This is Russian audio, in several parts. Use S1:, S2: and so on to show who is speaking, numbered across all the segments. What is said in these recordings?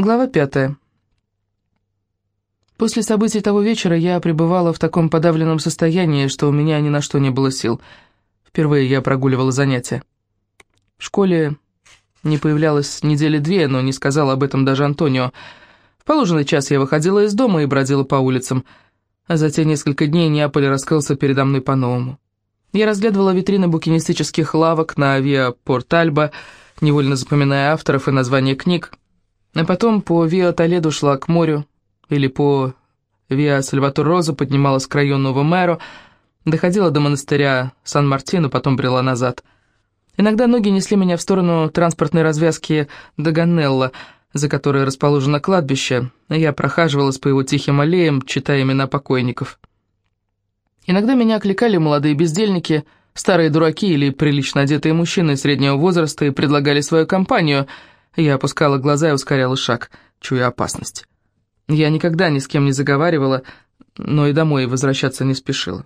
S1: Глава пятая. После событий того вечера я пребывала в таком подавленном состоянии, что у меня ни на что не было сил. Впервые я прогуливала занятия. В школе не появлялась недели две, но не сказала об этом даже Антонио. В положенный час я выходила из дома и бродила по улицам, а за те несколько дней Неаполь раскрылся передо мной по-новому. Я разглядывала витрины букинистических лавок на Авиа Порт-Альба, невольно запоминая авторов и названия книг, а потом по Виа Толеду шла к морю, или по Виа Сальватор Роза поднималась к району Мэро, доходила до монастыря Сан-Мартино, потом брела назад. Иногда ноги несли меня в сторону транспортной развязки Даганелла, за которой расположено кладбище, и я прохаживалась по его тихим аллеям, читая имена покойников. Иногда меня окликали молодые бездельники, старые дураки или прилично одетые мужчины среднего возраста и предлагали свою компанию — я опускала глаза и ускоряла шаг, чуя опасность. Я никогда ни с кем не заговаривала, но и домой возвращаться не спешила.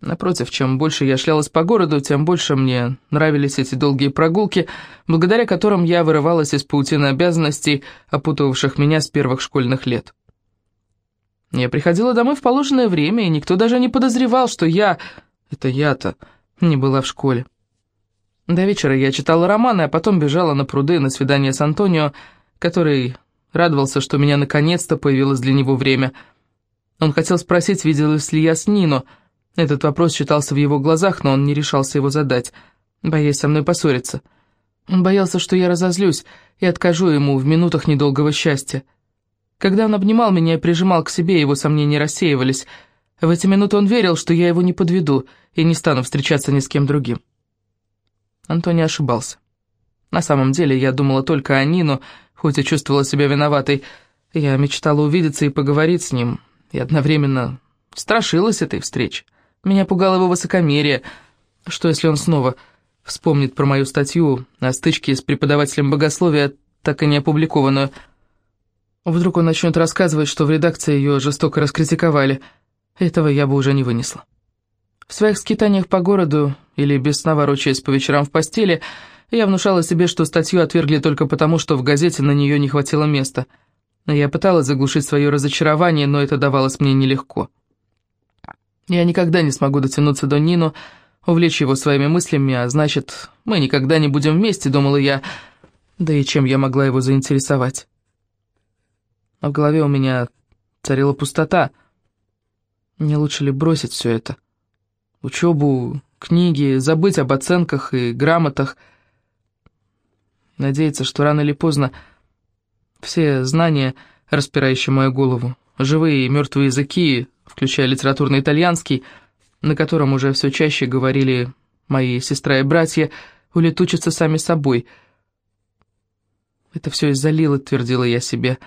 S1: Напротив, чем больше я шлялась по городу, тем больше мне нравились эти долгие прогулки, благодаря которым я вырывалась из паутины обязанностей, опутывавших меня с первых школьных лет. Я приходила домой в положенное время, и никто даже не подозревал, что я, это я-то, не была в школе. До вечера я читала романы, а потом бежала на пруды на свидание с Антонио, который радовался, что у меня наконец-то появилось для него время. Он хотел спросить, виделась ли я с Нино. Этот вопрос читался в его глазах, но он не решался его задать, боясь со мной поссориться. Он боялся, что я разозлюсь и откажу ему в минутах недолгого счастья. Когда он обнимал меня и прижимал к себе, его сомнения рассеивались. В эти минуты он верил, что я его не подведу и не стану встречаться ни с кем другим. Антони ошибался. На самом деле я думала только о Нину, хоть и чувствовала себя виноватой. Я мечтала увидеться и поговорить с ним, и одновременно страшилась этой встречи. Меня пугало его высокомерие. Что если он снова вспомнит про мою статью о стычке с преподавателем богословия, так и не опубликованную? Вдруг он начнет рассказывать, что в редакции ее жестоко раскритиковали. Этого я бы уже не вынесла. В своих скитаниях по городу или без сна ворочаясь по вечерам в постели, я внушала себе, что статью отвергли только потому, что в газете на нее не хватило места. Я пыталась заглушить свое разочарование, но это давалось мне нелегко. Я никогда не смогу дотянуться до Нину, увлечь его своими мыслями, а значит, мы никогда не будем вместе, думала я. Да и чем я могла его заинтересовать? В голове у меня царила пустота. Не лучше ли бросить все это? — учебу, книги, забыть об оценках и грамотах. Надеяться, что рано или поздно все знания, распирающие мою голову, живые и мертвые языки, включая литературный итальянский, на котором уже все чаще говорили мои сестра и братья, улетучатся сами собой. Это все из-за Лилы, твердила я себе.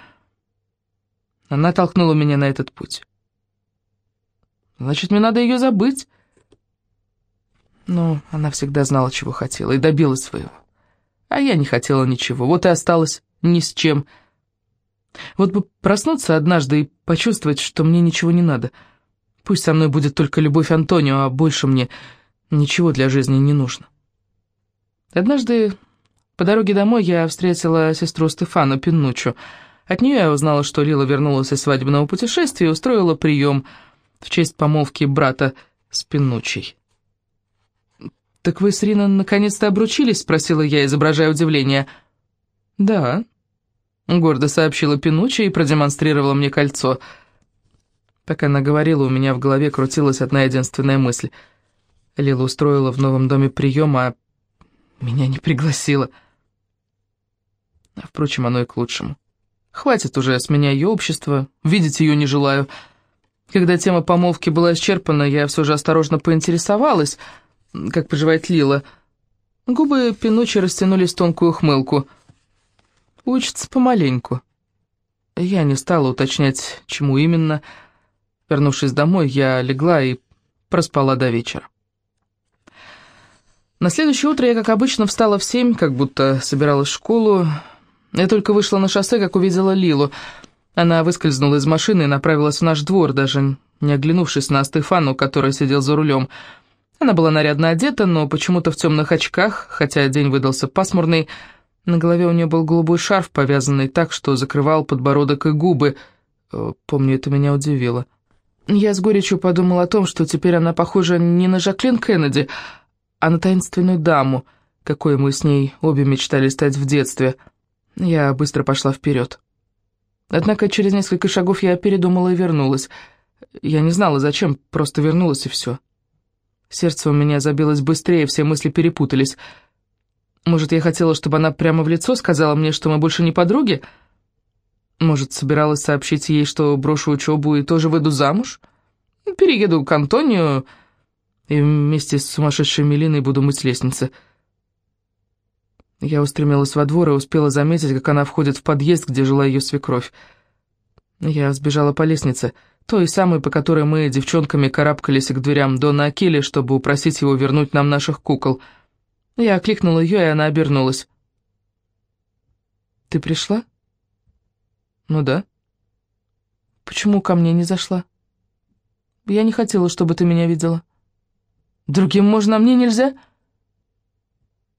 S1: Она толкнула меня на этот путь. Значит, мне надо ее забыть. Но она всегда знала, чего хотела, и добилась своего. А я не хотела ничего, вот и осталась ни с чем. Вот бы проснуться однажды и почувствовать, что мне ничего не надо. Пусть со мной будет только любовь Антонио, а больше мне ничего для жизни не нужно. Однажды по дороге домой я встретила сестру Стефану Пиннучу. От нее я узнала, что Лила вернулась из свадебного путешествия и устроила прием в честь помолвки брата с Пиннучей. «Так вы с Риной наконец-то обручились?» — спросила я, изображая удивление. «Да», — гордо сообщила Пинуччи и продемонстрировала мне кольцо. Пока она говорила, у меня в голове крутилась одна единственная мысль. Лила устроила в новом доме прием, а меня не пригласила. А, впрочем, оно и к лучшему. Хватит уже с меня ее общества, видеть ее не желаю. Когда тема помолвки была исчерпана, я все же осторожно поинтересовалась — как поживает Лила. Губы Пинучи растянулись в тонкую ухмылку. Учится помаленьку. Я не стала уточнять, чему именно. Вернувшись домой, я легла и проспала до вечера. На следующее утро я, как обычно, встала в семь, как будто собиралась в школу. Я только вышла на шоссе, как увидела Лилу. Она выскользнула из машины и направилась в наш двор, даже не оглянувшись на Стефану, который сидел за рулем. Она была нарядно одета, но почему-то в темных очках, хотя день выдался пасмурный. На голове у нее был голубой шарф, повязанный так, что закрывал подбородок и губы. Э, помню, это меня удивило. Я с горечью подумал о том, что теперь она похожа не на Жаклин Кеннеди, а на таинственную даму, какой мы с ней обе мечтали стать в детстве. Я быстро пошла вперед. Однако через несколько шагов я передумала и вернулась. Я не знала, зачем, просто вернулась и все. Сердце у меня забилось быстрее, все мысли перепутались. Может, я хотела, чтобы она прямо в лицо сказала мне, что мы больше не подруги? — может, собиралась сообщить ей, что брошу учебу и тоже выйду замуж? Перееду к Антонию и вместе с сумасшедшей Мелиной буду мыть лестницы. Я устремилась во двор и успела заметить, как она входит в подъезд, где жила ее свекровь. Я сбежала по лестнице, той самой, по которой мы девчонками карабкались к дверям Дона Акили, чтобы упросить его вернуть нам наших кукол. Я окликнула ее, и она обернулась. «Ты пришла?» «Ну да». «Почему ко мне не зашла?» «Я не хотела, чтобы ты меня видела». «Другим можно, а мне нельзя?»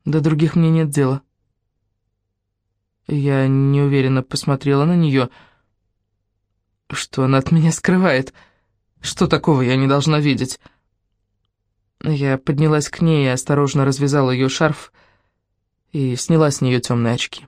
S1: «До других мне нет дела». Я неуверенно посмотрела на нее. Что она от меня скрывает? Что такого я не должна видеть? Я поднялась к ней и осторожно развязала ее шарф и сняла с нее темные очки.